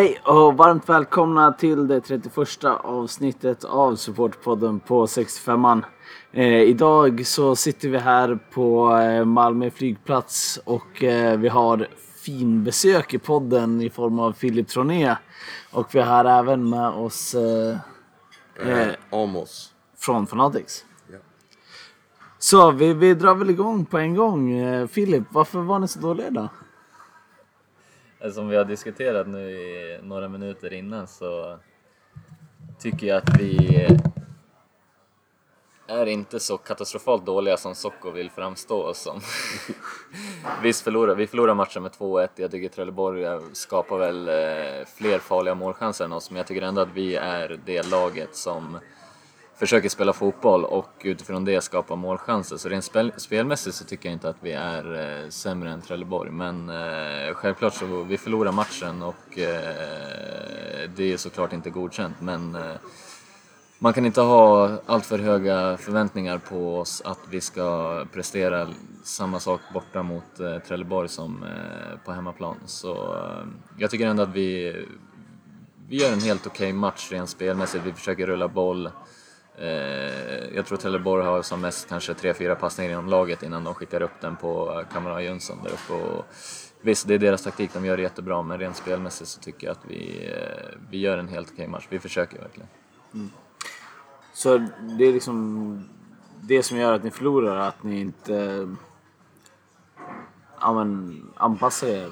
Hej och varmt välkomna till det 31 avsnittet av Supportpodden på 65an. Eh, idag så sitter vi här på eh, Malmö flygplats och eh, vi har fin besök i podden i form av Filip Troné. Och vi har även med oss eh, Eh, Amos. från Fanatics. Ja. Så vi, vi drar väl igång på en gång. Eh, Filip, varför var ni så dåliga då? Som vi har diskuterat nu i några minuter innan så tycker jag att vi är inte så katastrofalt dåliga som Socko vill framstå oss som. Visst förlorar vi förlorar matchen med 2-1. Jag tycker Trelleborg skapar väl eh, fler farliga målchanser än oss men jag tycker ändå att vi är det laget som försöker spela fotboll och utifrån det skapa målchanser. Så rent spel, spelmässigt så tycker jag inte att vi är eh, sämre än Trelleborg. Men eh, självklart så vi förlorar matchen och eh, det är såklart inte godkänt. Men eh, man kan inte ha alltför höga förväntningar på oss att vi ska prestera samma sak borta mot eh, Trelleborg som eh, på hemmaplan. Så eh, jag tycker ändå att vi, vi gör en helt okej match rent spelmässigt. Vi försöker rulla boll. Eh, jag tror Trelleborg har som mest kanske 3-4 passningar inom laget innan de skickar upp den på Kamara Jönsson där uppe. Och visst, det är deras taktik, de gör det jättebra, men rent spelmässigt så tycker jag att vi, eh, vi gör en helt okej match. Vi försöker verkligen. Mm. Så det är liksom det som gör att ni förlorar, att ni inte ja, men, anpassar er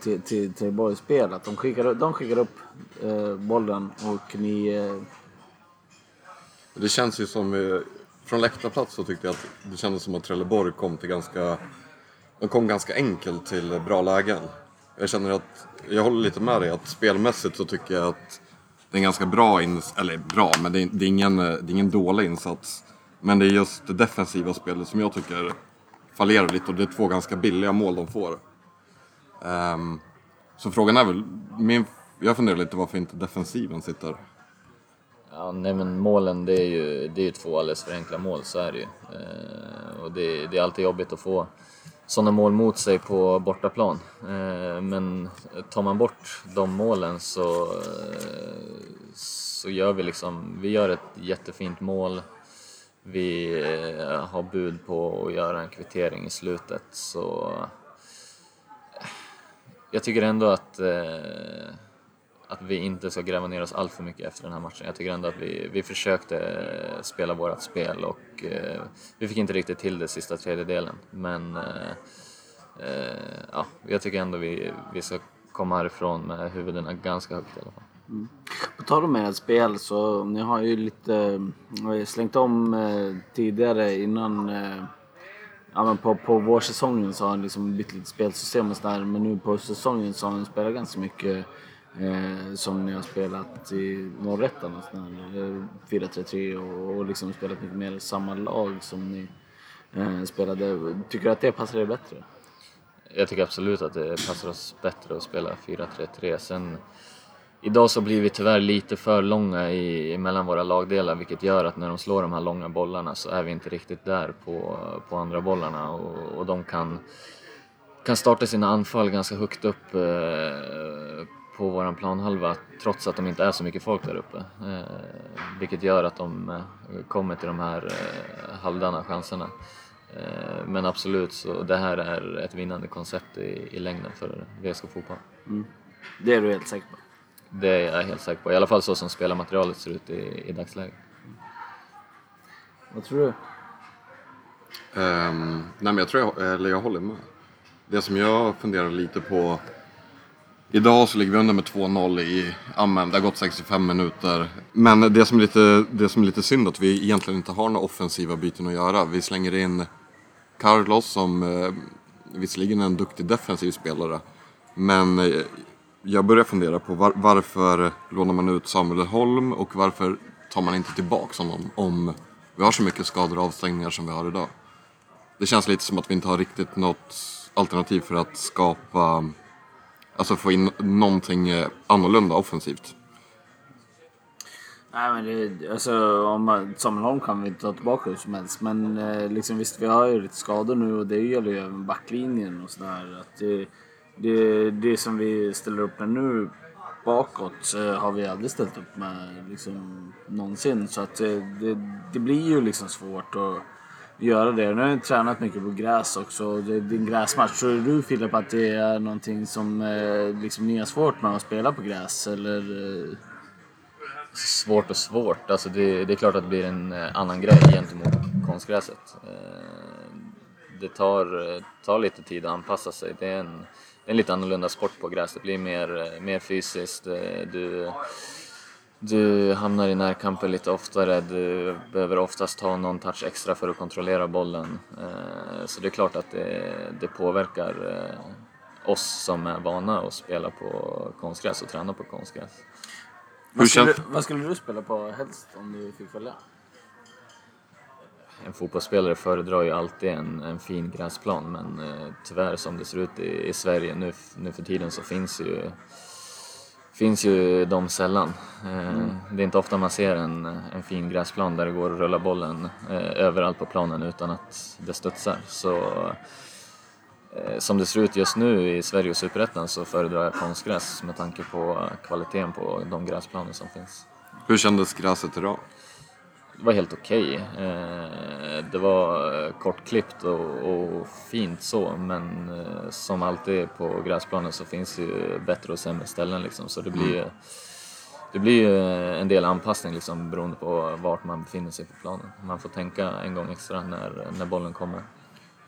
till, till, till Borgs spel. Att de skickar, upp- de skickar upp eh, bollen och ni... Eh, det känns ju som, eh, från läktarplats så tyckte jag att det kändes som att Trelleborg kom till ganska, de kom ganska enkelt till bra lägen. Jag känner att, jag håller lite med dig att spelmässigt så tycker jag att det är en ganska bra insats, eller bra, men det är, det, är ingen, det är ingen dålig insats. Men det är just det defensiva spelet som jag tycker fallerar lite och det är två ganska billiga mål de får. Um, så frågan är väl, min, jag funderar lite varför inte defensiven sitter Ja, nej men målen det är ju det är två alldeles för enkla mål, så är det ju. Eh, och det, det är alltid jobbigt att få sådana mål mot sig på bortaplan. Eh, men tar man bort de målen så, eh, så gör vi liksom, vi gör ett jättefint mål. Vi eh, har bud på att göra en kvittering i slutet så eh, jag tycker ändå att, eh, att vi inte ska gräva ner oss allt för mycket efter den här matchen. Jag tycker ändå att vi, vi försökte eh, spela vårt spel och eh, vi fick inte riktigt till det sista tredjedelen. Men eh, eh, ja, jag tycker ändå vi, vi ska komma härifrån med huvudena ganska högt i alla fall. Mm. På tal om ert spel så ni har ju lite slängt om eh, tidigare innan eh, Ja men på, på vårsäsongen så har ni liksom bytt lite spelsystem och sådär men nu på säsongen så har ni spelat ganska mycket eh, som ni har spelat i norrättan och sådär. Alltså eh, 4-3-3 och, och liksom spelat mycket mer samma lag som ni eh, spelade. Tycker du att det passar er bättre? Jag tycker absolut att det passar oss bättre att spela 4-3-3. Sen idag så blir vi tyvärr lite för långa i, mellan våra lagdelar vilket gör att när de slår de här långa bollarna så är vi inte riktigt där på, på andra bollarna och, och de kan, kan starta sina anfall ganska högt upp eh, på våran planhalva trots att de inte är så mycket folk där uppe. Eh, vilket gör att de eh, kommer till de här eh, halvdana chanserna. Eh, Men absolut, så det här är ett vinnande koncept i, i längden för VSK Fotboll. Det är du helt säker på? Det är jag helt säker på, i alla fall så som spelarmaterialet ser ut i, i dagsläget. Vad tror du? Ehm, nej men jag tror jag, eller jag håller med. Det som jag funderar lite på. Idag så ligger vi under med 2-0 i, Amen. det har gått 65 minuter. Men det som, är lite, det som är lite synd att vi egentligen inte har några offensiva byten att göra. Vi slänger in Carlos som eh, visserligen är en duktig defensiv spelare. Men eh, jag börjar fundera på var, varför lånar man ut Samuel Holm och varför tar man inte tillbaka honom om vi har så mycket skador och avstängningar som vi har idag. Det känns lite som att vi inte har riktigt något alternativ för att skapa, alltså få in någonting eh, annorlunda offensivt. Nej men det, alltså om man, Samuel Holm kan vi inte ta tillbaka hur som helst. Men eh, liksom visst vi har ju lite skador nu och det gäller ju även backlinjen och sådär. Att det, det, det som vi ställer upp med nu bakåt eh, har vi aldrig ställt upp med liksom, någonsin. Så att eh, det, det blir ju liksom svårt att göra det. Nu har jag tränat mycket på gräs också. Det, är din gräsmatch. Tror du Filip att det är någonting som eh, liksom, ni har svårt med att spela på gräs? Eller, eh? Svårt och svårt. Alltså det, det är klart att det blir en eh, annan grej gentemot konstgräset. Eh, det tar, tar lite tid att anpassa sig. Det är en, en lite annorlunda sport på gräs. Det blir mer, mer fysiskt. Du, du hamnar i närkamper lite oftare. Du behöver oftast ta någon touch extra för att kontrollera bollen. Eh, Så det är klart att det, det påverkar eh, oss som är vana att spela på konstgräs och träna på konstgräs. vad, skulle, vad skulle du spela på helst om du fick välja? En fotbollsspelare föredrar ju alltid en, en fin gräsplan men eh, tyvärr som det ser ut i, i Sverige nu, nu för tiden så finns ju, finns ju de sällan. Eh, Det är inte ofta man ser en, en fin gräsplan där det går att rulla bollen eh, överallt på planen utan att det studsar. Så eh, som det ser ut just nu i Sverige och Superettan så föredrar jag konstgräs med tanke på kvaliteten på de gräsplaner som finns. Hur kändes gräset idag? Det var helt okej. Eh, Det var eh, kortklippt och, och fint så, men eh, som alltid på gräsplanen så finns det ju bättre och sämre ställen liksom, så det blir ju det blir ju en del anpassning liksom, beroende på vart man befinner sig på planen. Man får tänka en gång extra när, när bollen kommer.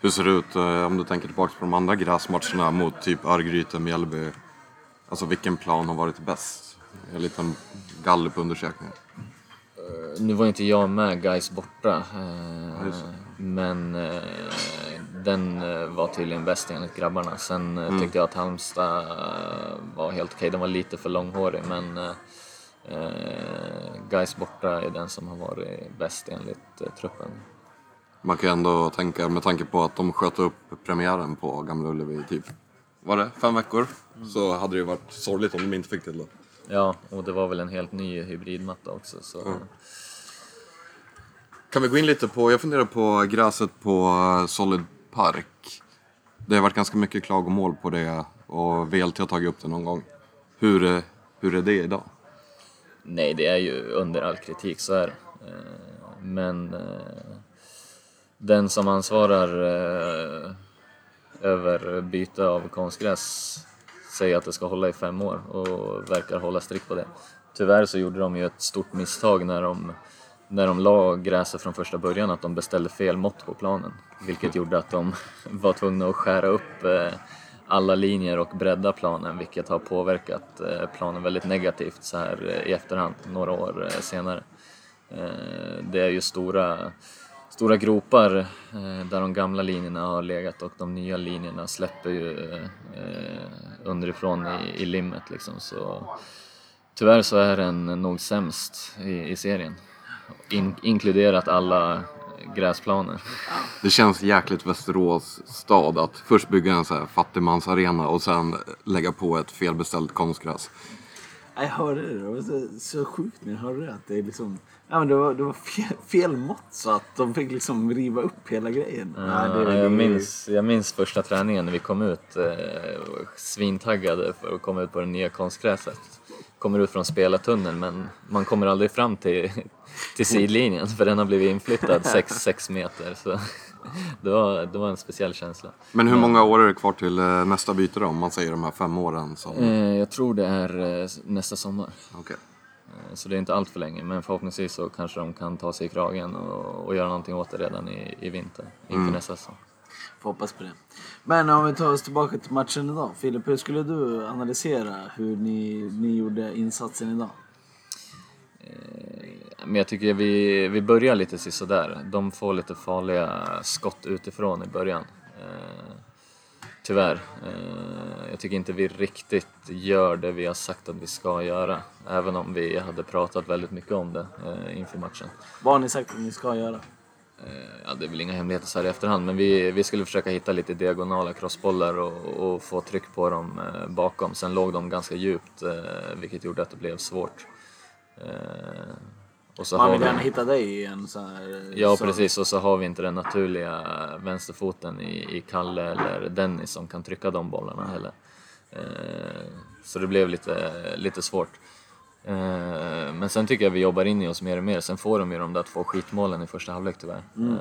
Hur ser det ut eh, om du tänker tillbaka på de andra gräsmatcherna mot typ Örgryte, Mjällby? Alltså vilken plan har varit bäst? En liten gallupundersökning. Nu var inte jag med guys borta, eh, men eh, den eh, var tydligen bäst enligt grabbarna. Sen eh, tyckte jag att Halmstad eh, var helt okej, den var lite för långhårig men eh, guys borta är den som har varit bäst enligt eh, truppen. Man kan ju ändå tänka, med tanke på att de sköt upp premiären på Gamla Ullevi typ, var det fem veckor? Så hade det ju varit sorgligt om de inte fick till det. Ja, och det var väl en helt ny hybridmatta också. Så, kan vi gå in lite på, jag funderar på gräset på eh, Solid Park. Det har varit ganska mycket klagomål på det och VLT har tagit upp det någon gång. Hur, eh, hur är det idag? Nej, det är ju under all kritik, så är det. Eh, men den som ansvarar över byte av konstgräs säger att det ska hålla i fem år och verkar hålla strikt på det. Tyvärr så gjorde de ju ett stort misstag när de, när de la gräset från första början, att de beställde fel mått på planen. Vilket gjorde att de var tvungna att skära upp eh, alla linjer och bredda planen, vilket har påverkat eh, planen väldigt negativt så här eh, i efterhand, några år senare. Det är ju stora, stora gropar där de gamla linjerna har legat och de nya linjerna släpper ju underifrån i, i limmet liksom. Så tyvärr så är den nog sämst i, i serien. In, inkluderat alla gräsplaner. Det känns jäkligt Västerås stad att först bygga en så här fattigmansarena och sen lägga på ett felbeställt konstgräs. Jag hörde det, det var så, så sjukt när jag hörde det. Att det, är liksom, ja, men det var, det var fel, fel mått så att de fick liksom riva upp hela grejen. Nej, det, Ja, det, jag, minns, jag minns första träningen när vi kom ut, eh, svintaggade för att komma ut på det nya konstgräset. Kommer ut från spelartunneln men man kommer aldrig fram till, till sidlinjen för den har blivit inflyttad 6 meter. Så det, var, det var en speciell känsla. Men hur många år är det kvar till eh, nästa byte då? Om man säger de här fem åren som... Eh, jag tror det är eh, nästa sommar. Okej. Eh, Så det är inte allt för länge men förhoppningsvis så kanske de kan ta sig i kragen och, och göra någonting åt det redan i, i vinter inför nästa säsong. Får hoppas på det. Men om vi tar oss tillbaka till matchen idag. Filip, hur skulle du analysera hur ni, ni gjorde insatsen idag? Men jag tycker vi, vi börjar lite sisådär. De får lite farliga skott utifrån i början. Eh, tyvärr. Eh, jag tycker inte vi riktigt gör det vi har sagt att vi ska göra. Även om vi hade pratat väldigt mycket om det eh, inför matchen. Vad har ni sagt att ni ska göra? Eh, ja, det är väl inga hemligheter så här i efterhand, men vi, vi skulle försöka hitta lite diagonala crossbollar och, och få tryck på dem eh, bakom. Sen låg de ganska djupt, eh, vilket gjorde att det blev svårt. Eh, och så Man vill vi- gärna hitta dig i en sån här... Ja så- precis, och så har vi inte den naturliga vänsterfoten i, i Kalle eller Dennis som kan trycka de bollarna heller. Eh, så det blev lite, lite svårt. Eh, men sen tycker jag vi jobbar in i oss mer och mer. Sen får de ju de där två skitmålen i första halvlek tyvärr. Eh,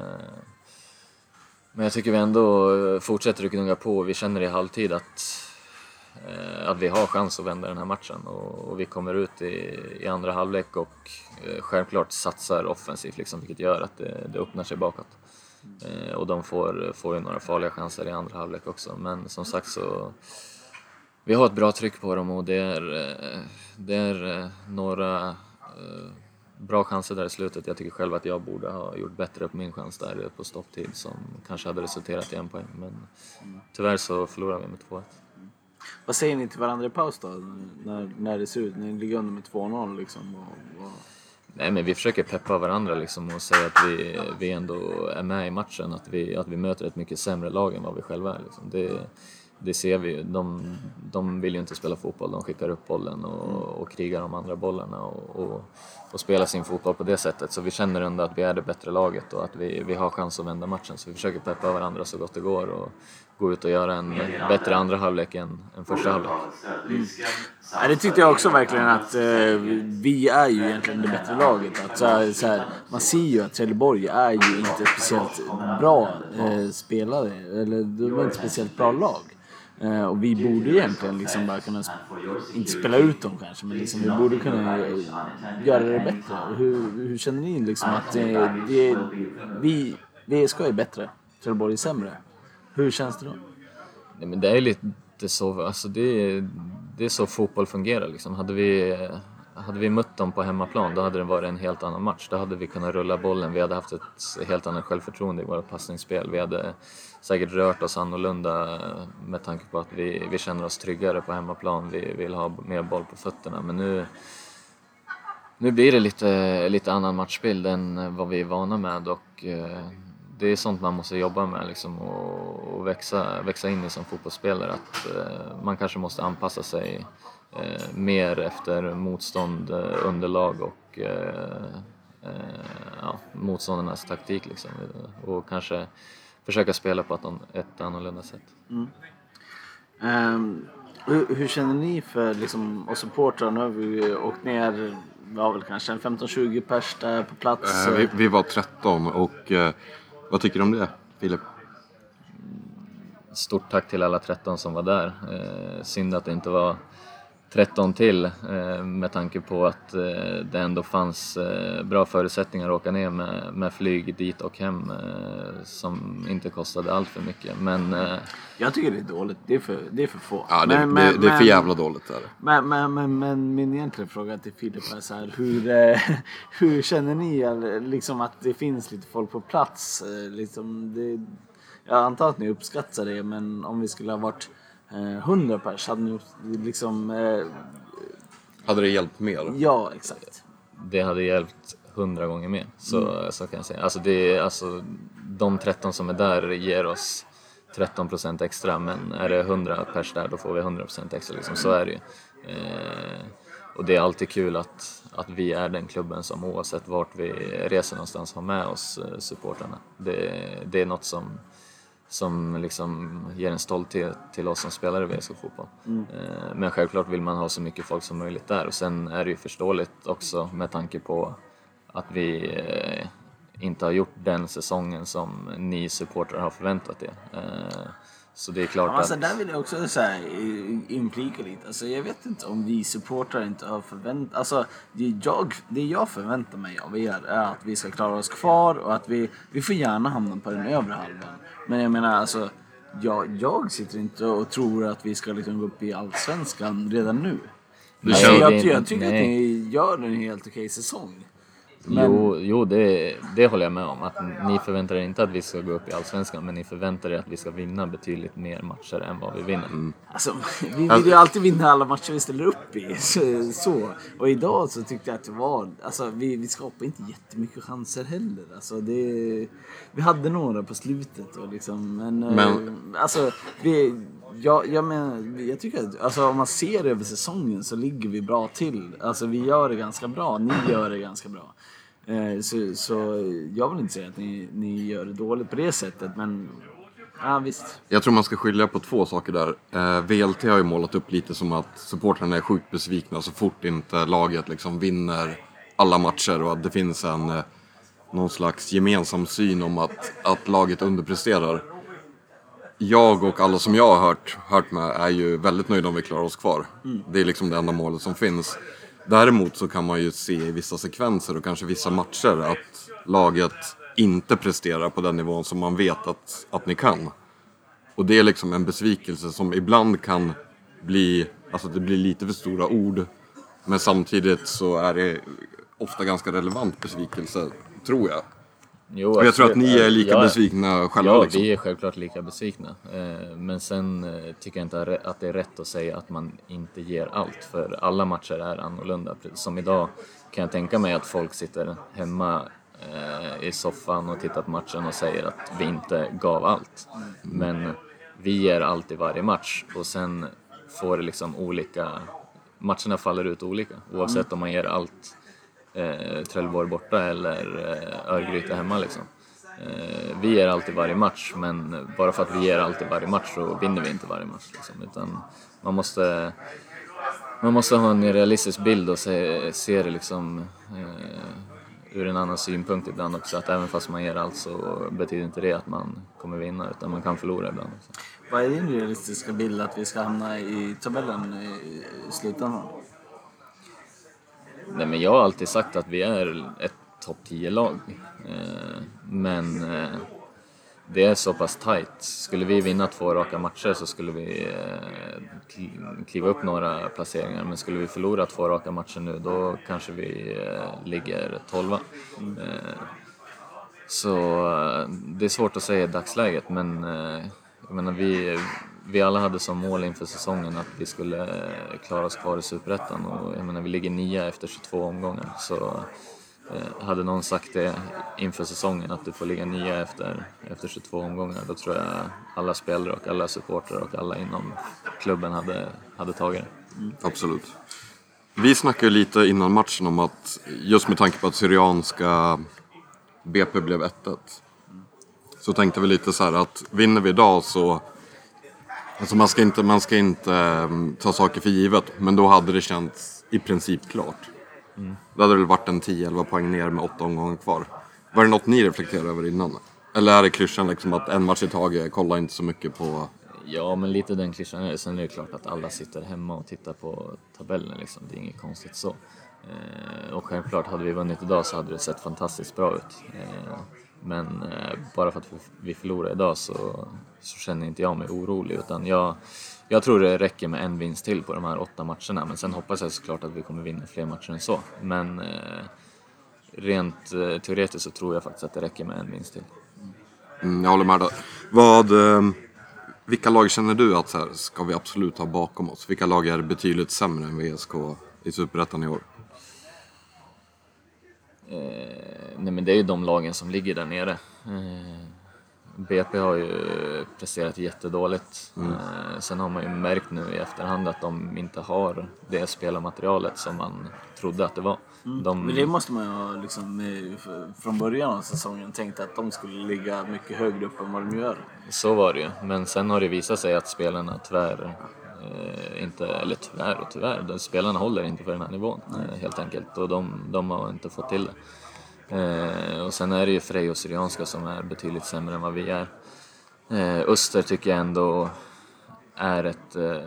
men jag tycker vi ändå fortsätter att gnugga på. Vi känner i halvtid att, eh, Eh, att vi har chans att vända den här matchen. Och, och vi kommer ut i, i andra halvlek och eh, självklart satsar offensivt, liksom, vilket gör att det, det öppnar sig bakåt. Eh, och de får, får ju några farliga chanser i andra halvlek också. Men som sagt så vi har ett bra tryck på dem och det är, eh, det är eh, några bra chanser där i slutet. Jag tycker själv att jag borde ha gjort bättre på min chans där på stopptid som kanske hade resulterat i en poäng. Men tyvärr så förlorade vi med 2-1. Vad säger ni till varandra i paus då? När, när det ser ut? Ni ligger under med 2-0 liksom. Och, och... Nej men vi försöker peppa varandra liksom och säga att vi, vi ändå är med i matchen, att vi, att vi möter ett mycket sämre lag än vad vi själva är. Liksom. Det, det ser vi ju. De, de vill ju inte spela fotboll, de skickar upp bollen och, och krigar om andra bollarna och, och, och spelar sin fotboll på det sättet. Så vi känner ändå att vi är det bättre laget och att vi, vi har chans att vända matchen. Så vi försöker peppa varandra så gott det går och gå ut och göra en bättre andra halvlek än, än första halvlek. Mm. Ja, det tyckte jag också verkligen att eh, vi är ju egentligen det bättre laget. Att, så här, så här, man ser ju att Trelleborg är ju inte speciellt bra eh, spelare, eller de är inte speciellt bra lag. Eh, och vi borde egentligen liksom bara kunna, inte spela ut dem kanske, men liksom vi borde kunna eh, göra det bättre. Hur, hur känner ni liksom att det, det, vi, VSK är bättre, Trelleborg är sämre? Hur känns det då? Nej, men det är lite så, alltså det, är, det är så fotboll fungerar liksom. Hade vi, hade vi mött dem på hemmaplan då hade det varit en helt annan match. Då hade vi kunnat rulla bollen, vi hade haft ett helt annat självförtroende i våra passningsspel. Vi hade säkert rört oss annorlunda med tanke på att vi, vi känner oss tryggare på hemmaplan. Vi vill ha mer boll på fötterna. Men nu, nu blir det lite, lite annan matchbild än vad vi är vana med och eh, det är sånt man måste jobba med liksom, och, och växa, växa in i som fotbollsspelare. Att eh, man kanske måste anpassa sig eh, mer efter motstånd, eh, underlag och eh, eh, ja, motståndarnas taktik. Liksom. Och kanske försöka spela på ett annorlunda sätt. Mm. Um, hur, hur, känner ni för liksom, oss supportrar? Nu har vi åkt ner, vi har väl kanske 15-20 pers där på plats. Uh, vi, vi, var 13 och uh, vad tycker du om det, Filip? Stort tack till alla 13 som var där. Eh, synd att det inte var 13 till eh, med tanke på att eh, det ändå fanns eh, bra förutsättningar att åka ner med, med flyg dit och hem som inte kostade allt för mycket. Men, jag tycker det är dåligt, det är för, det är för få. Ja, det, men, det, det är för jävla dåligt. Där. Men, men, men, men min egentliga fråga till Filip är så här, hur, hur känner ni liksom att det finns lite folk på plats? Liksom, det, jag antar att ni uppskattar det, men om vi skulle ha varit 100 eh, pers hade ni liksom... Eh, hade det hjälpt mer? Ja, exakt. Det hade hjälpt 100 gånger mer, så, mm. så kan jag säga. Alltså, det, alltså, de 13 som är där ger oss 13 procent extra, men är det 100 pers där då får vi 100 procent extra. Liksom. Så är det ju. Eh, och det är alltid kul att, att vi är den klubben som oavsett vart vi reser någonstans har med oss eh, supportrarna. Det, det är något som som liksom ger en stolthet till oss som spelar i VSK fotboll. Mm. Eh, men självklart vill man ha så mycket folk som möjligt där och sen är det ju förståeligt också med tanke på att vi eh, inte har gjort den säsongen som ni supportrar har förväntat er. Så det är klart ja, alltså, att... Där vill jag också så här, inflika lite. Alltså, jag vet inte om vi supportrar inte har förväntat... Alltså, det jag, det jag förväntar mig av er är att vi ska klara oss kvar och att vi, vi får gärna hamna på den övre halvan. Men jag menar alltså, jag, jag sitter inte och tror att vi ska liksom gå upp i Allsvenskan redan nu. Nej, jag, jag, jag tycker nej. att ni gör en helt okej säsong. Men... Jo, jo det, det håller jag med om. Att ni förväntar er inte att vi ska gå upp i Allsvenskan, men ni förväntar er att vi ska vinna betydligt mer matcher än vad vi vinner. Mm. Alltså, vi vill ju alltid vinna alla matcher vi ställer upp i. Så. Och idag så tyckte jag att det var... Alltså, vi, vi skapade inte jättemycket chanser heller. Alltså, det, vi hade några på slutet. Och liksom, men, eh, men... Alltså, vi, jag, jag, menar, jag tycker att alltså, om man ser över säsongen så ligger vi bra till. Alltså vi gör det ganska bra, ni gör det ganska bra. Eh, så, så jag vill inte säga att ni, ni gör det dåligt på det sättet men Ja, visst. Jag tror man ska skilja på två saker där. Eh, VLT har ju målat upp lite som att supportrarna är sjukt besvikna så fort inte laget liksom vinner alla matcher och att det finns en eh, någon slags gemensam syn om att, att laget underpresterar. Jag och alla som jag har hört, hört med är ju väldigt nöjda om vi klarar oss kvar. Det är liksom det enda målet som finns. Däremot så kan man ju se i vissa sekvenser och kanske vissa matcher att laget inte presterar på den nivån som man vet att, att ni kan. Och det är liksom en besvikelse som ibland kan bli, alltså det blir lite för stora ord. Men samtidigt så är det ofta ganska relevant besvikelse, tror jag. Jo, Och jag tror att ni är lika Ja, besvikna själva Ja, liksom. vi är självklart lika besvikna. Eh, Men sen eh, tycker jag inte att det är rätt att säga att man inte ger allt, för alla matcher är annorlunda. Som idag kan jag tänka mig att folk sitter hemma eh, i soffan och tittar på matchen och säger att vi inte gav allt. Men vi ger allt i varje match och sen får det liksom olika... Matcherna faller ut olika oavsett om man ger allt eh, Trelleborg borta eller eh, Örgryte hemma liksom. Eh, vi ger alltid varje match, men bara för att vi ger alltid varje match så vinner vi inte varje match. Liksom. Utan man måste, man måste ha en realistisk bild och se, se det liksom eh, ur en annan synpunkt ibland också. Att även fast man ger allt så betyder inte det att man kommer vinna, utan man kan förlora ibland. Också. Vad är din realistiska bild att vi ska hamna i tabellen i i slutändan? Nej, men jag har alltid sagt att vi är ett topp 10-lag. Eh, men eh, det är så pass tight. Skulle vi vinna två raka matcher så skulle vi eh, kliva upp några placeringar. Men skulle vi förlora två raka matcher nu då kanske vi ligger 12 Så det är svårt att säga i dagsläget men jag menar, vi, vi alla hade som mål inför säsongen att vi skulle eh, klara oss kvar i Superettan och jag menar, vi ligger nia efter 22 omgångar. Så eh, hade någon sagt det inför säsongen att du får ligga nia efter, efter 22 omgångar då tror jag alla spelare och alla supportrar och alla inom klubben hade, hade tagit det. Mm, absolut. Vi snackade lite innan matchen om att just med tanke på att Syrianska BP blev 1-1 så tänkte vi lite så här att vinner vi idag så Alltså man ska inte, man ska inte ehm, ta saker för givet men då hade det känts i princip klart. Då hade det väl varit en 10-11 poäng ner med åtta omgångar kvar. Var det något ni reflekterade över innan? Eller är det klyschan liksom att en match i taget, kolla inte så mycket på Ja, men lite den klyschan är det. Sen är det klart att alla sitter hemma och tittar på tabellen liksom. Det är inget konstigt så. Eh, och självklart, hade vi vunnit idag så hade det sett fantastiskt bra ut. Eh, men eh, bara för att vi- förlorar idag så, så känner inte jag mig orolig utan jag, jag tror det räcker med en vinst till på de här åtta matcherna. Men sen hoppas jag såklart att vi kommer vinna fler matcher än så. Men eh, rent eh, teoretiskt så tror jag faktiskt att det räcker med en vinst till. Mm, jag håller med. Vad, eh, vilka lag känner du att så här, ska vi absolut ha bakom oss? Vilka lag är betydligt sämre än VSK i Superettan i år? Eh, nej men det är ju de lagen som ligger där nere. Eh, BP har ju presterat jättedåligt. Eh, sen har man ju märkt nu i efterhand att de inte har det spelarmaterialet som man trodde att det var. De, Men det måste man ju ha liksom, från början av säsongen tänkt att de skulle ligga mycket högre upp än vad de gör. Så var det ju, men sen har det visat sig att spelarna tyvärr inte, eller tyvärr och tyvärr, spelarna håller inte för den här nivån eh, helt enkelt och de, de har inte fått till det. Eh, och sen är det ju Frej och Syrianska som är betydligt sämre än vad vi är. Eh, Öster tycker jag ändå är ett eh,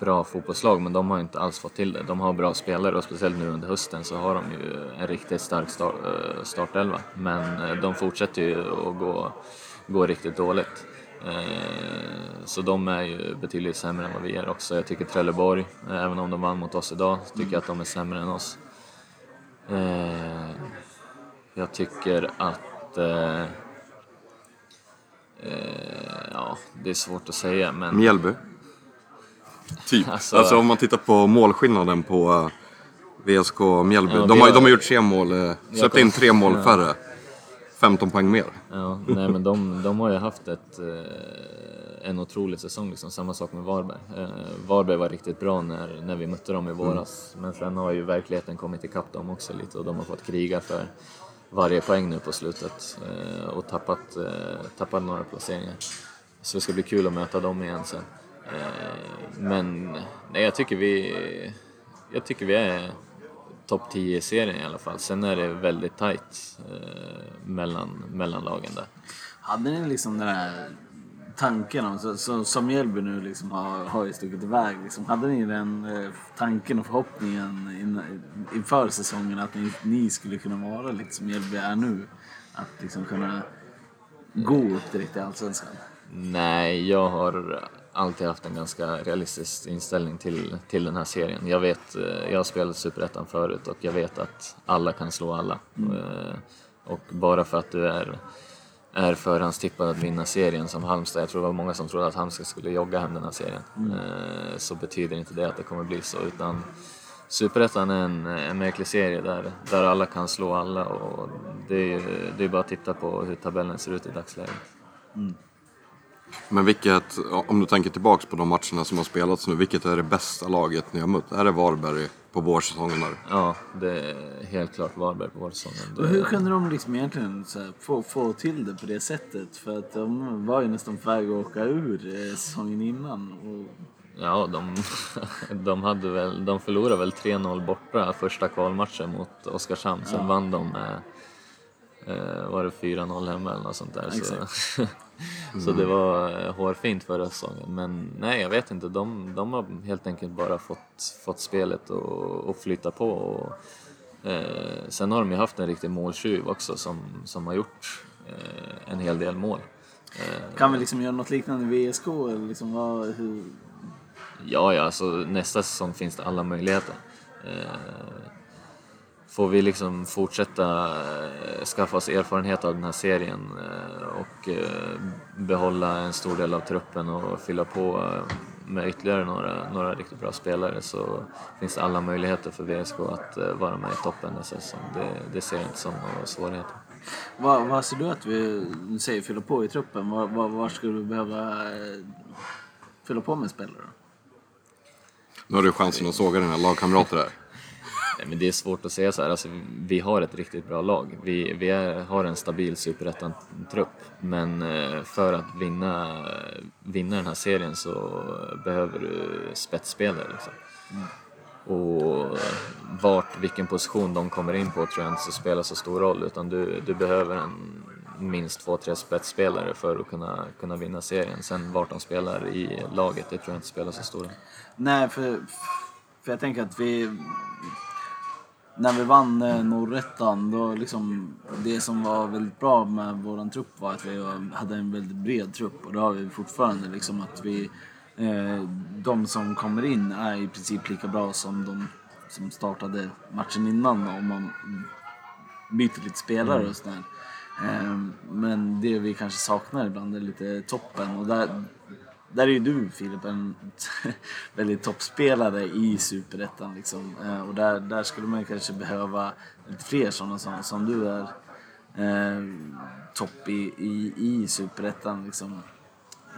bra fotbollslag men de har inte alls fått till det. De har bra spelare och speciellt nu under hösten så har de ju en riktigt stark start, eh, startelva. Men eh, de fortsätter ju att gå, gå riktigt dåligt. Eh, Så de är ju betydligt sämre än vad vi är också. Jag tycker Trelleborg, eh, även om de vann mot oss idag, tycker jag att de är sämre än oss. Eh, Jag tycker att Ja, det är svårt att säga men... Mjällby? Typ. Alltså- Alltså, om man tittar på målskillnaden på VSK och Mjällby. Ja, de, har, de har gjort tre mål, släppt in tre mål färre. 15 poäng mer. Ja, nej men de, de har ju haft ett, eh, en otrolig säsong, liksom. samma sak med Varberg. Eh, Varberg var riktigt bra när, när vi mötte dem i våras, men sen har ju verkligheten kommit ikapp dem också lite och de har fått kriga för, varje poäng nu på slutet eh, och tappat, tappat några placeringar. Så det ska bli kul att möta dem igen sen. Men nej, jag tycker vi, jag tycker vi är topp 10 i serien i alla fall. Sen är det väldigt tight eh, mellan, mellan lagen där. Hade ni liksom den här tanken om, så, så, som Mjällby nu liksom har, har ju stuckit iväg, liksom, hade ni den eh, tanken och förhoppningen in, inför säsongen att ni, ni skulle kunna vara lite som Mjällby är nu? Att liksom kunna gå upp direkt i Allsvenskan? Nej, jag har alltid haft en ganska realistisk inställning till, till den här serien. Jag vet, eh, jag har spelat Superettan förut och jag vet att alla kan slå alla. Eh, Och bara för att du är, är förhandstippad att vinna serien som Halmstad, jag tror det var många som trodde att Halmstad skulle jogga hem den här serien, eh, så betyder inte det att det kommer bli så. Utan Superettan är en, en märklig serie där, där alla kan slå alla och det är, det är bara att titta på hur tabellen ser ut i dagsläget. Men vilket, om du tänker tillbaks på de matcherna som har spelats nu, vilket är det bästa laget ni har mött? Är det Varberg på vårsäsongen där? Ja, det är helt klart Varberg på vårsäsongen. Och hur kunde de liksom egentligen så här, få, få till det på det sättet? För att de var ju nästan på väg att åka ur eh, säsongen innan. Och, ja, de, de, hade väl, de förlorade väl 3-0 borta första kvalmatchen mot Oskarshamn. Sen vann de med eh, var det 4-0 hemma eller något sånt där. Så, så det var eh, hårfint förra säsongen. Men nej, jag vet inte. De, de har helt enkelt bara fått, fått spelet att att flyta på. Och, eh, sen har de ju haft en riktig måltjuv också som, som har gjort eh, en hel del mål. Eh, kan vi liksom göra något liknande i VSK? Eller liksom, vad, hur, Ja, ja, alltså nästa säsong finns det alla möjligheter. Eh, Får vi liksom fortsätta eh, skaffa oss erfarenhet av den här serien eh, och eh, behålla en stor del av truppen och fylla på med ytterligare några, några riktigt bra spelare så finns det alla möjligheter för VSK att vara med i toppen nästa säsong. Det, det ser jag inte som några svårigheter. vad, vad ser du att vi du säger fylla på i truppen? Var, var, var skulle du behöva eh, fylla på med spelare? då? Nu har du chansen att såga dina lagkamrater här. Nej, men det är svårt att säga så här. Alltså, vi har ett riktigt bra lag. Vi, vi är, har en stabil superettan-trupp. Men eh, för att vinna, vinna den här serien så behöver du spetsspelare. Liksom. Och vart, vilken position de kommer in på tror jag inte så spelar så stor roll. Utan du, du behöver en, minst två, tre spetsspelare för att kunna, kunna vinna serien. Sen vart de spelar i laget, det tror jag inte spelar så stor roll. Nej, för, för jag tänker att vi... När vi vann eh, Norrettan, då liksom... Det som var väldigt bra med våran trupp var att vi hade en väldigt bred trupp och det har vi fortfarande. Liksom att vi... Eh, de som kommer in är i princip lika bra som de som startade matchen innan om man byter lite spelare och sådär. Eh, men det vi kanske saknar ibland är lite toppen och där, där är ju du Filip en väldigt toppspelare i Superettan liksom. Eh, och där, där skulle man kanske behöva lite fler sådana som, som du är. Eh, topp i, i, i Superettan liksom.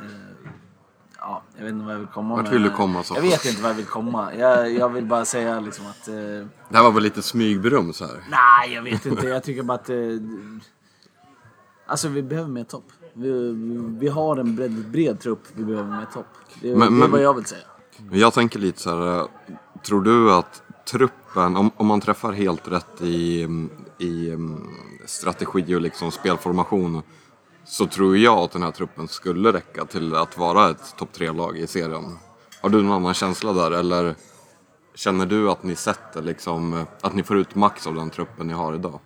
Eh, ja, jag vet inte vad jag vill komma Vart med. vill du komma, Soffe? Jag vet inte vad jag vill komma. Jag, jag vill bara säga liksom att... Eh, Det här var väl lite smygberöm så här. Nej, jag vet inte. Jag tycker bara att... Eh, alltså, vi behöver mer topp. Vi, vi har en bred, bred trupp, vi behöver mer topp. Det, Men- det är men- vad jag vill säga. Jag tänker lite så här. Tror du att truppen, om, om man träffar helt rätt i, i mm, strategi och liksom spelformation. Så tror jag att den här truppen skulle räcka till att vara ett topp tre lag i serien. Har du någon annan känsla där eller känner du att ni sätter liksom, att ni får ut max av den truppen ni har idag?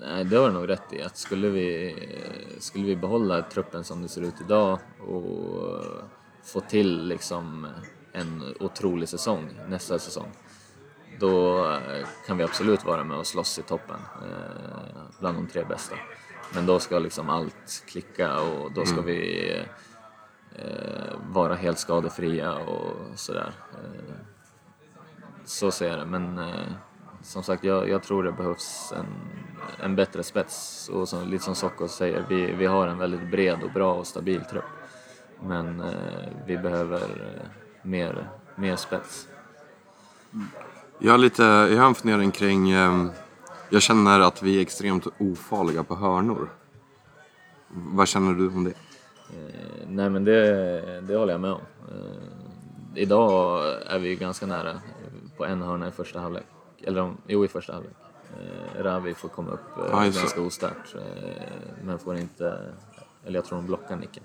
Nej, det har du nog rätt i. Att skulle vi, skulle vi behålla truppen som det ser ut idag och få till liksom en otrolig säsong nästa säsong. Då kan vi absolut vara med och slåss i toppen eh, bland de tre bästa. Men då ska liksom allt klicka och då ska vi eh, vara helt skadefria och sådär. Eh, så ser jag det, men som sagt, jag, jag tror det behövs en, en bättre spets. Och som, lite som Socko säger, vi, vi har en väldigt bred och bra och stabil trupp. Men eh, vi behöver eh, mer, mer spets. Jag har, lite, jag har en fundering kring, eh, Jag känner att vi är extremt ofarliga på hörnor. Vad känner du om det? Eh, nej men det, det håller jag med om. Eh, idag är vi ganska nära på en hörna i första halvlek. Eller om, jo i första halvlek. Eh, Ravi får komma upp eh, det. ganska ostört. Eh, men får inte, eller jag tror de blockar nicken.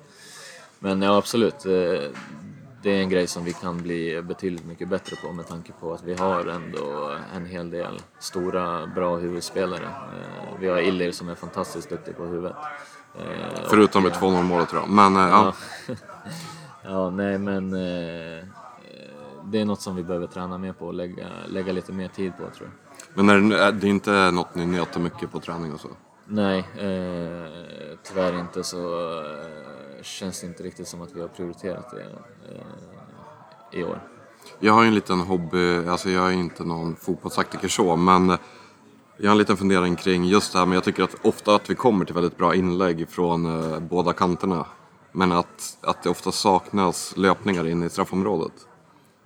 Men ja absolut, eh, det är en grej som vi kan bli betydligt mycket bättre på med tanke på att vi har ändå en hel del stora, bra huvudspelare. Vi har Illir som är fantastiskt duktig på huvudet. Förutom eh, 2-0 målet tror jag. Men ja. Ja. nej men det är något som vi behöver träna mer på och lägga, lägga lite mer tid på tror jag. Men är det, det är inte något ni nöter mycket på träning och så? Nej, eh, tyvärr inte så eh, känns det inte riktigt som att vi har prioriterat det eh, i år. Jag har ju en liten hobby, alltså jag är inte någon fotbollstaktiker så, men jag har en liten fundering kring just det här, men jag tycker att ofta att vi kommer till väldigt bra inlägg från eh, båda kanterna. Men att, att det ofta saknas löpningar in i straffområdet.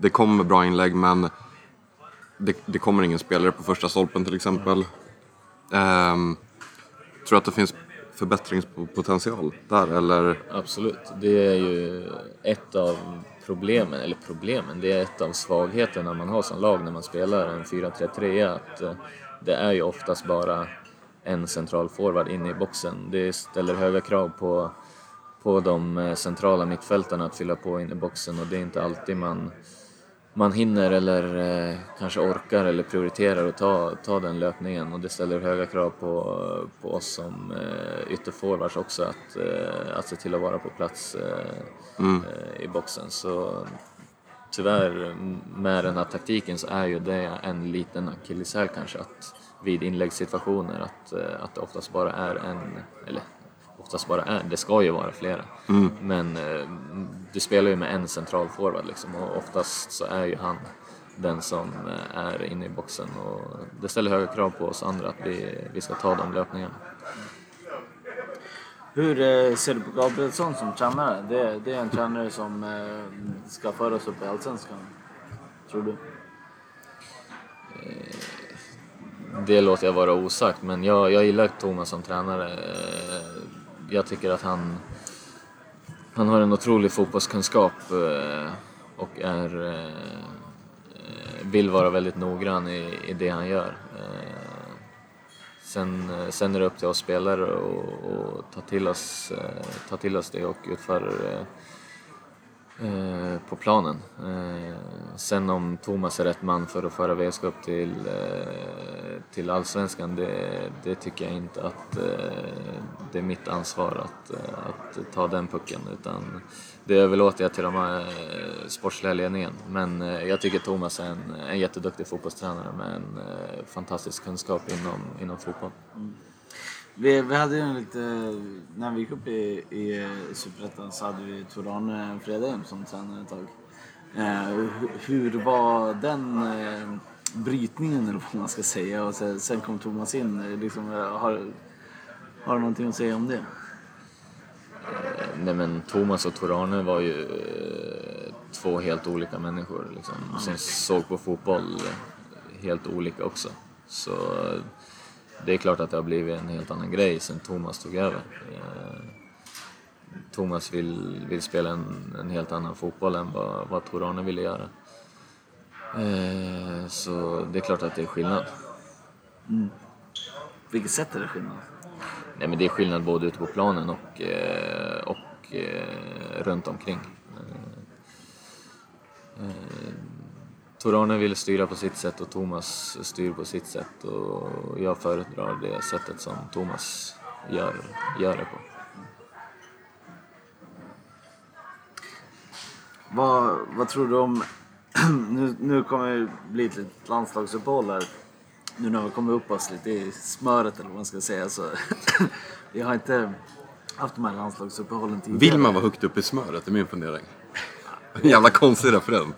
Det kommer bra inlägg men det, det kommer ingen spelare på första stolpen till exempel. Um, tror du att det finns förbättringspotential där eller? Absolut, det är ju ett av problemen, eller problemen, det är ett av svagheterna man har som lag när man spelar en 4-3-3 att eh, det är ju oftast bara en central forward inne i boxen. Det ställer höga krav på, på de eh, centrala mittfältarna att fylla på inne i boxen och det är inte alltid man, man hinner eller eh, kanske orkar eller prioriterar att ta, ta den löpningen och det ställer höga krav på, på oss som eh, ytterforwards också att, eh, att se till att vara på plats eh, eh, i boxen. Så tyvärr med den här taktiken så är ju det en liten akilleshäl kanske att vid inläggssituationer att, eh, att det oftast bara är en, eller oftast bara är, det ska ju vara flera. Men eh, du spelar ju med en central forward liksom och oftast så är ju han den som eh, är inne i boxen och det ställer höga krav på oss andra att vi, vi ska ta de löpningarna. Hur eh, ser du på Gabrielsson som tränare? Det, det är en tränare som eh, ska föra oss upp i Allsvenskan. Tror du? Det låter jag vara osagt, men jag, jag gillar Thomas som tränare. Jag tycker att han, han har en otrolig fotbollskunskap eh, och är, eh, vill vara väldigt noggrann i, i det han gör. Eh, sen, sen är det upp till oss spelare att ta, till oss, ta till oss det och utföra det eh, på planen. Eh, sen om Thomas är rätt man för att föra VSK upp till, eh, till Allsvenskan, det, det tycker jag inte att eh, det är mitt ansvar att, eh, att ta den pucken. Utan det överlåter jag till de här eh, sportsliga ledningen. Men eh, jag tycker Thomas är en, en jätteduktig fotbollstränare med en eh, fantastisk kunskap inom, inom fotboll. Mm. Vi, vi hade ju en lite, när vi gick upp i, i Superettan så hade vi Tor-Arne eh, Fredheim som tränare ett tag. Eh, hur, var den eh, brytningen eller vad man ska säga och sen, sen kom Thomas in. Eh, liksom, eh, har, har du någonting att säga om det? Nej men Thomas och Torane var ju eh, två helt olika människor liksom, som såg på fotboll helt olika också. Så eh, det är klart att det har blivit en helt annan grej sen Thomas tog över. Eh, Thomas vill, vill spela en, en helt annan fotboll än vad, vad Torane ville göra. Eh, Så det är klart att det är skillnad. Vilket sätt är det skillnad? Nej, men det är skillnad både ute på planen och, eh, och runt omkring. Torane vill styra på sitt sätt och Thomas styr på sitt sätt och jag föredrar det sättet som Thomas gör, gör det på. Vad, vad tror du om... nu, nu kommer det bli ett litet landslagsuppehåll här. Nu när vi kommer upp oss lite i smöret eller vad man ska säga så... vi har inte haft de här landslagsuppehållen tidigare. Vill man vara högt upp i smöret? är min fundering. Jävla konstig referens.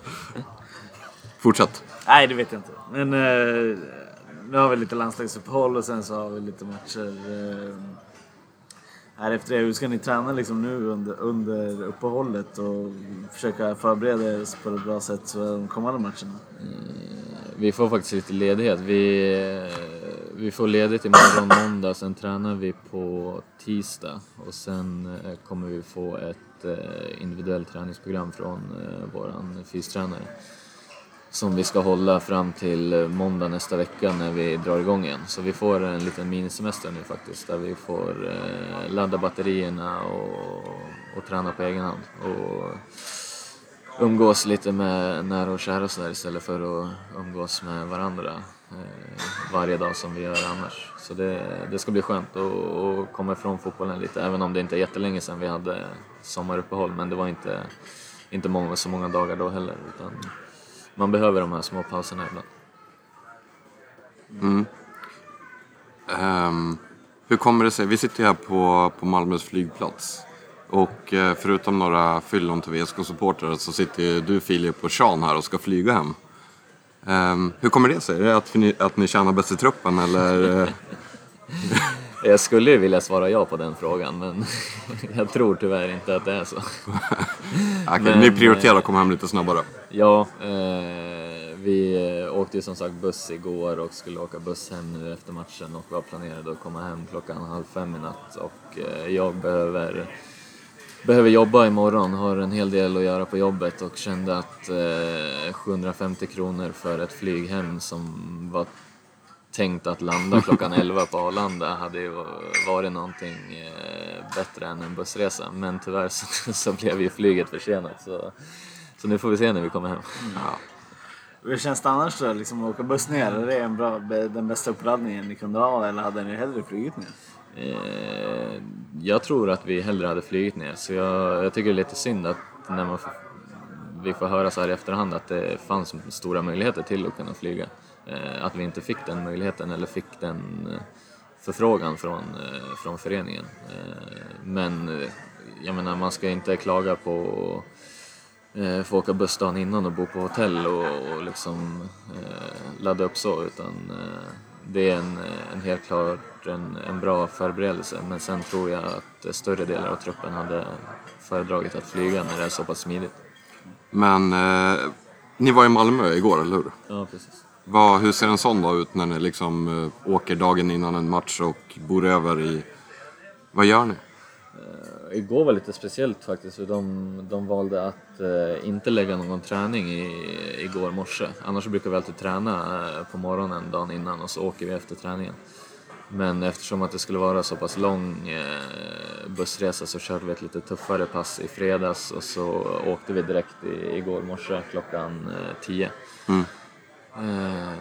Fortsätt. Nej, det vet jag inte. Men eh, nu har vi lite landslagsuppehåll och sen så har vi lite matcher eh, här efter det. Hur ska ni träna liksom nu under, under uppehållet och försöka förbereda er på ett bra sätt för de kommande matcherna? Vi får faktiskt lite ledighet. Vi, vi vi får ledigt imorgon måndag, sen tränar vi på tisdag och sen eh, kommer vi få ett eh, individuellt träningsprogram från eh, våran fystränare som vi ska hålla fram till eh, måndag nästa vecka när vi drar igång igen. Så vi får en liten minisemester nu faktiskt där vi får eh, ladda batterierna och, och träna på egen hand. Och umgås lite med nära och kära och sådär istället för att umgås med varandra eh, varje dag som vi gör annars. Så det, det ska bli skönt att att komma ifrån fotbollen lite, även om det inte är jättelänge sedan vi hade sommaruppehåll, men det var inte, inte många, så många dagar då heller. Utan man behöver de här små pauserna ibland. Ehm, hur kommer det sig? Vi sitter här på, på Malmös flygplats. Och eh, förutom några fyllon till VSK-supportrar så sitter ju du Filip och Sean här och ska flyga hem. Ehm, hur kommer det sig? Är det att ni, att ni tjänar bäst i truppen eller? eh, Jag skulle ju vilja svara ja på den frågan, men jag tror tyvärr inte att det är så. okej, Men, ni prioriterar att komma hem lite snabbare? Ja, eh, vi eh, åkte ju som sagt buss igår och skulle åka buss hem nu efter matchen och var planerade att komma hem klockan halv fem i natt och eh, jag behöver, behöver jobba imorgon, har en hel del att göra på jobbet och kände att eh, 750 kronor för ett flyg hem som var tänkt att landa klockan 11 på Arlanda hade ju varit någonting eh, bättre än en bussresa men tyvärr så, så blev ju flyget försenat så, så nu får vi se när vi kommer hem. Hur känns det annars då, liksom, att åka buss ner? Är det en bra, den bästa uppladdningen ni kunde ha eller hade ni hellre flugit ner? Eh, jag tror att vi hellre hade flugit ner så jag, jag tycker det är lite synd att när man vi får höra så här i efterhand att det fanns stora möjligheter till att kunna flyga. Eh, att vi inte fick den möjligheten eller fick den eh, förfrågan från, eh, från föreningen. Men jag menar man ska inte klaga på eh, få åka buss dagen innan och bo på hotell och, och liksom ladda upp så utan det är en, en helt klart en, en bra förberedelse men sen tror jag att större delar av truppen hade föredragit att flyga när det är så pass smidigt. Men eh, ni var i Malmö igår, eller hur? Ja, precis. Vad, hur ser en sån dag ut när ni liksom eh, åker dagen innan en match och bor över i... Vad gör ni? Igår var lite speciellt faktiskt för de, de valde att eh, inte lägga någon träning i, igår morse. Annars brukar vi alltid träna eh, på morgonen dagen innan och så åker vi efter träningen. Men eftersom att det skulle vara så pass lång bussresa så körde vi ett lite tuffare pass i fredags och så åkte vi direkt i, igår morse klockan eh, 10. Eh,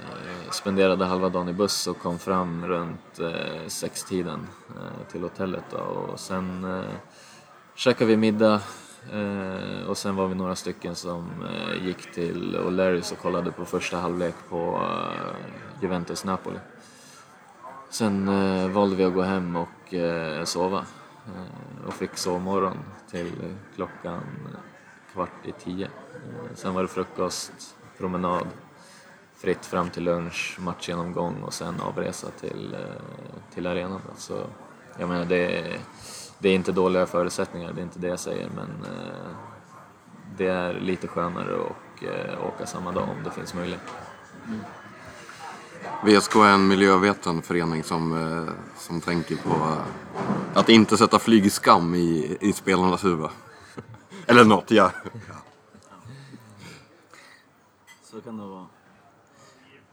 spenderade halva dagen i buss och kom fram runt eh, sextiden eh, till hotellet då, och sen eh, käkade vi middag eh, och sen var vi några stycken som eh, gick till O'Larrys och kollade på första halvlek på eh, Juventus-Napoli. Sen eh, valde vi att gå hem och eh, sova eh, och fick sovmorgon till klockan eh, kvart i tio. Eh, sen var det frukost, promenad, fritt fram till lunch, matchgenomgång och sen avresa till, eh, till arenan. Så jag menar, det är, det är inte dåliga förutsättningar, det är inte det jag säger, men eh, det är lite skönare att eh, åka samma dag om det finns möjlighet. VSK är en miljövetande förening som, som tänker på att inte sätta flyg i skam i, i spelarnas huvud. Eller något, ja. Så kan det vara.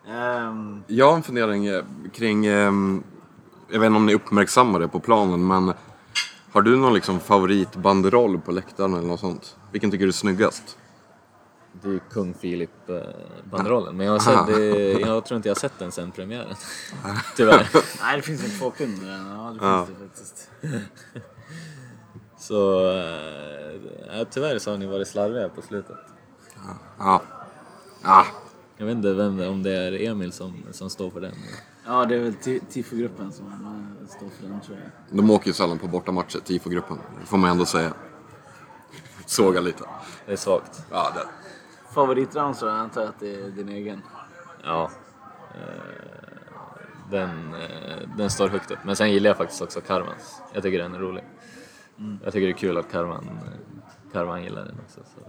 Ehm, Jag har en fundering eh, kring, eh, jag vet inte om ni uppmärksammar det på planen, men har du någon liksom favoritbanderoll på läktaren eller något sånt? Vilken tycker du är snyggast? Det är ju kung Filip-banderollen, men jag, har sett det, jag tror inte jag har sett den sen premiären. Tyvärr. nej, det finns en tvåkung med den. Ja, det Ja. finns det faktiskt. Så eh, tyvärr så har ni varit slarviga på slutet. Ja. Ja, Jag vet inte vem, om det är Emil som, som står för den. Ja, det är väl ti- tifogruppen som står för den tror jag. de åker ju sällan på bortamatcher, tifogruppen. Det får man ändå säga. Såga lite. Det är svagt. Ja, det. Favoritramsor antar jag att det är din egen. Ja. Eh, den, eh, den står högt upp. Men sen gillar jag faktiskt också Karvans. Jag tycker den är rolig. Jag tycker det är kul att Karvan, eh, Karvan gillar den också. Så.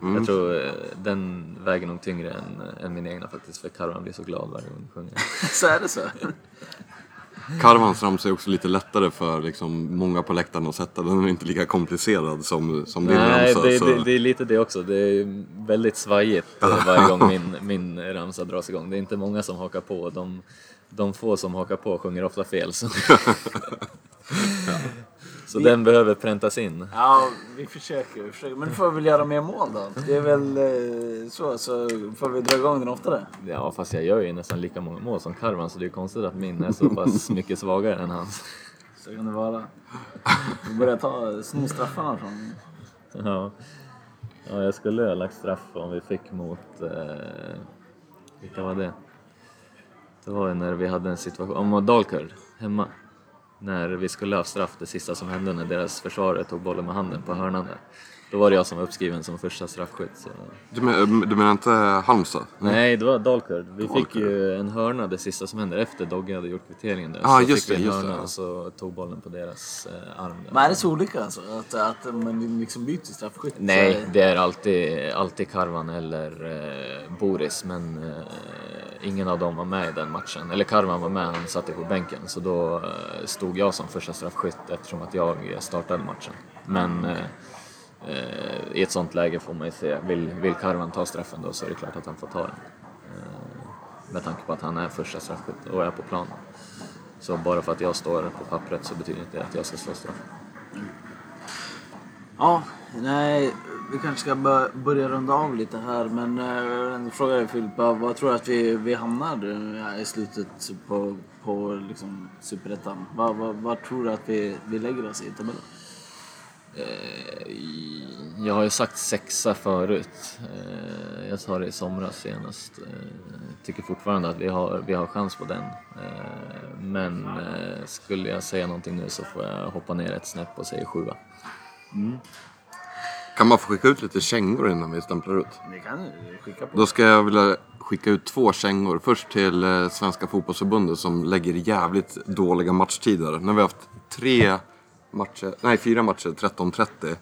Jag tror eh, den väger nog tyngre än, än min egna faktiskt, för Karvan blir så glad varje gång sjunger. Så är det så? Karvans ramsa är också lite lättare för liksom, många på läktaren att sätta. Den är inte lika komplicerad som, som din Nej, ramsa. det, så... det, det är lite det också. Det är väldigt svajigt eh, varje gång min, min ramsa dras igång. Det är inte många som hakar på. De, de få som hakar på sjunger ofta fel. Så, så den behöver präntas in. Ja, vi försöker, vi försöker. Men får väl göra mer mål då? Det är väl eh, så, så får vi dra igång den oftare. Ja, fast jag gör ju nästan lika många mål som Karvan så det är konstigt att min är så pass mycket svagare än hans. Så kan det vara. Vi börjar ta, sno straffarna från... Ja. ja, jag skulle ha lagt straff om vi fick mot... Eh, vilka var det? Det var ju när vi hade en situation, om Dalkurd hemma. När vi skulle ha straff, det sista som hände när deras försvarare tog bollen med handen på hörnan där. Då var det jag som var uppskriven som första straffskytt. Så... Du, men, du menar inte Halmstad? Nej, det var Dalkurd. Vi fick Dalkurd. ju en hörna det sista som hände efter Dogge hade gjort kvitteringen där. Ja, så just fick vi det, en just det, hörna ja. och så tog bollen på deras eh, arm. Där. Men är det så olika alltså? Att, att man liksom byter straffskytt? Nej, det är alltid, alltid Karvan eller eh, Boris, men eh, ingen av dem var med i den matchen. Eller Karvan var med, han satt på bänken, så då eh, stod jag som första straffskytt eftersom att jag startade matchen. Men eh, eh, Eh, i ett sånt läge får man ju se, vill, vill Karvan ta straffen då så är det klart att han får ta den. Eh, med tanke på att han är första straffskytt och är på planen. Så bara för att jag står på pappret så betyder inte det att jag ska slå straff. Ja, nej, vi kanske ska börja runda av lite här. Men eh, en fråga dig Filippa, vad tror du att vi, vi hamnar i slutet på, på liksom Superettan? Vad, vad, vad tror du att vi, vi lägger oss i tabellen? Eh, Jag har ju sagt sexa förut. Eh, Jag sa det i somras senast. Eh, Tycker fortfarande att vi har, vi har chans på den. Men skulle jag säga någonting nu så får jag hoppa ner ett snäpp och säga sjua. Kan man få skicka ut lite kängor innan vi stämplar ut? Vi kan skicka på. Då ska jag vilja skicka ut två kängor. Först till Svenska fotbollsförbundet som lägger jävligt dåliga matchtider. När vi har haft tre matcher, nej fyra matcher 13.30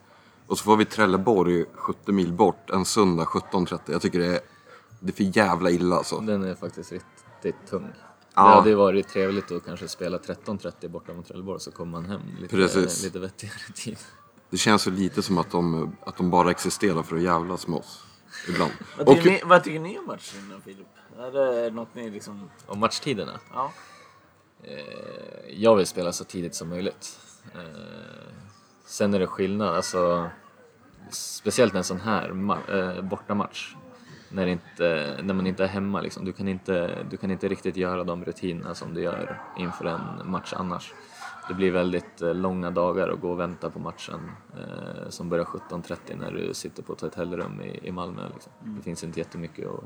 och så får vi Trelleborg 70 mil bort en söndag 17.30. Jag tycker det är, det är för jävla illa alltså. Den är faktiskt riktigt tung. Ja. Det hade ju varit trevligt att kanske spela 13.30 borta mot Trelleborg så kommer man hem lite, Precis. lite vettigare tid. Det känns så lite som att de, att de bara existerar för att jävlas med oss. Ibland. Vad Och, tycker, ni, vad tycker ni om matchen då, Filip? Är det något ni liksom... Och matchtiderna? Ja. Eh, jag vill spela så tidigt som möjligt. Eh, sen är det skillnad, alltså speciellt en sån här ma- eh, bortamatch. När, inte, när man inte är hemma liksom. Du kan inte, du kan inte riktigt göra de rutinerna som du gör inför en match annars. Det blir väldigt eh, långa dagar att gå och vänta på matchen eh, som börjar 17.30 när du sitter på ett hotellrum i, i Malmö. Liksom. Det finns inte jättemycket att,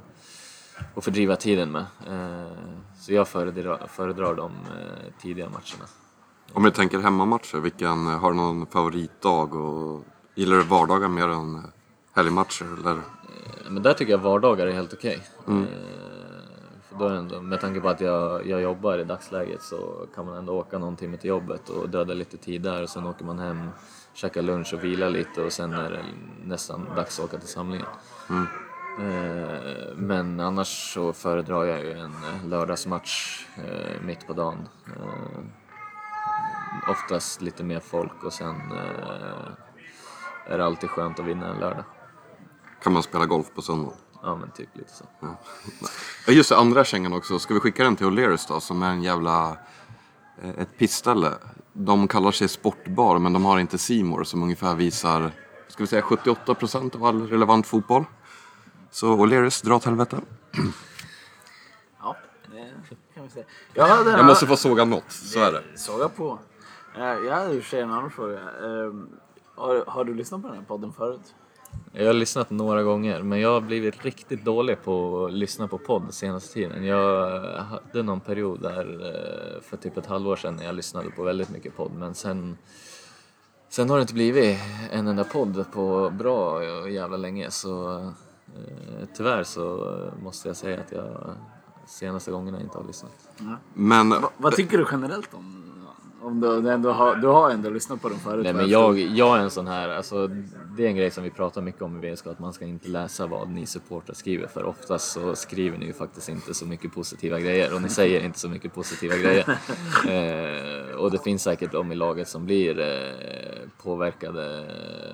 att fördriva tiden med. Eh, så jag föredrar, föredrar de eh, tidiga matcherna. Om vi tänker hemmamatcher, vilken, har du någon favoritdag? Och, gillar du vardagar mer än eh, helgmatcher? Eller? Eh, Men där tycker jag vardagar är helt okej. Eh, för då är det ändå, med tanke på att jag, jag jobbar i dagsläget så kan man ändå åka någon timme till jobbet och döda lite tid där och sen åker man hem, käkar lunch och vilar lite och sen är det nästan dags att åka till samlingen. Eh, Men annars så föredrar jag ju en eh, lördagsmatch eh, mitt på dagen. Oftast lite mer folk och sen eh, är det alltid skönt att vinna en lördag. Kan man spela golf på söndag? Ja men typ lite så. Ja, just det, andra kängan också. Ska vi skicka den till O'Learys då, som är en jävla... eh, Ett pissställe. De kallar sig sportbar, men de har inte Simor som ungefär visar, ska vi säga 78% av all relevant fotboll. Så O'Learys, dra åt helvete. Ja, det kan vi säga. Jag, hade Jag måste få såga något, så är det. Såga på. Eh, Jag hade i och för sig en annan fråga. Eh, Har, har du lyssnat på den här podden förut? Jag har lyssnat några gånger men jag har blivit riktigt dålig på att lyssna på podd senaste tiden. Jag hade någon period där eh, för typ ett halvår sedan när jag lyssnade på väldigt mycket podd men sen Sen har det inte blivit en enda podd på bra jävla länge så eh, tyvärr så eh, måste jag säga att jag senaste gångerna inte har lyssnat. Men Va, vad tycker du generellt om, Om du, ändå har, du har ändå lyssnat på dem förut. Nej men jag, jag är en sån här, alltså det är en grej som vi pratar mycket om i VSK, att man ska inte läsa vad ni supportrar skriver för oftast så skriver ni ju faktiskt inte så mycket positiva grejer och ni säger inte så mycket positiva grejer. Eh, och det finns säkert de i laget som blir eh, påverkade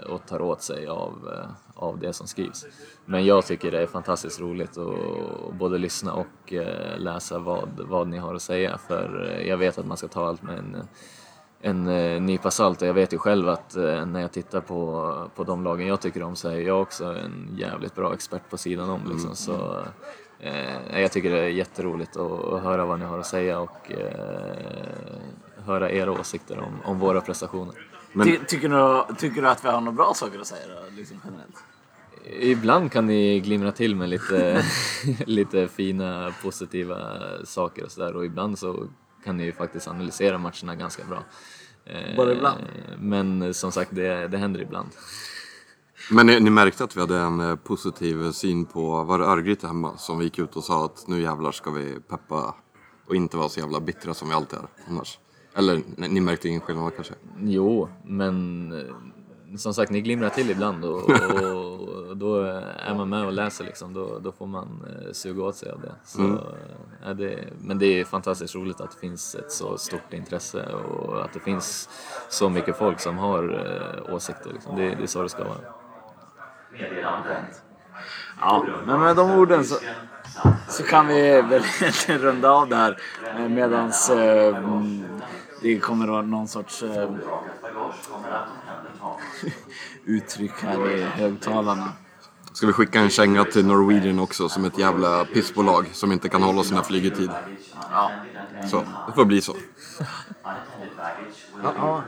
och tar åt sig av, eh, av det som skrivs. Men jag tycker det är fantastiskt roligt att både lyssna och eh, läsa vad, vad ni har att säga för eh, jag vet att man ska ta allt med en en eh, nypa salt och jag vet ju själv att när jag tittar på, på de lagen jag tycker om så är jag också en jävligt bra expert på sidan om liksom. Så, eh, jag tycker det är jätteroligt att, att höra vad ni har att säga och eh, höra era åsikter om, om våra prestationer. Men- Ty, tycker, du, tycker du att vi har några bra saker att säga då, liksom generellt? Ibland kan ni glimra till med lite, lite fina positiva saker och sådär och ibland så kan ni ju faktiskt analysera matcherna ganska bra. Eh, Bara ibland? Men som sagt, det, det händer ibland. Men ni, ni märkte att vi hade en eh, positiv syn på, var det Örgryte hemma som vi gick ut och sa att nu jävlar ska vi peppa och inte vara så jävla bittra som vi alltid är annars. Eller ni, ni märkte ingen skillnad kanske? Jo, men som sagt, ni glimrar till ibland och, och då är man med och läser liksom. Då, då får man eh, suga åt sig av det. Så, eh, det. Men det är fantastiskt roligt att det finns ett så stort intresse och att det finns så mycket folk som har eh, åsikter. Liksom. Det, det är så det ska vara. Ja, men med de orden så, så kan vi väl runda av det här eh, medans eh, mm, det kommer vara någon sorts eh, uttryck här i högtalarna. Ska vi skicka en känga till Norwegian också som ett jävla pissbolag som inte kan hålla sina flyg i tid? Ja. Så, det får bli så. ja.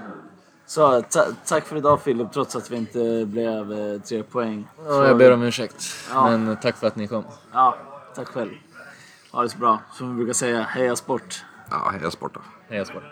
Så ta, tack för idag Filip, trots att vi inte blev eh, tre poäng. Så, Ja, jag ber om ursäkt, Ja. men tack för att ni kom. Ja, tack själv. Ha det så bra. Som vi brukar säga, heja sport! Ja, heja sporta. Heja sport!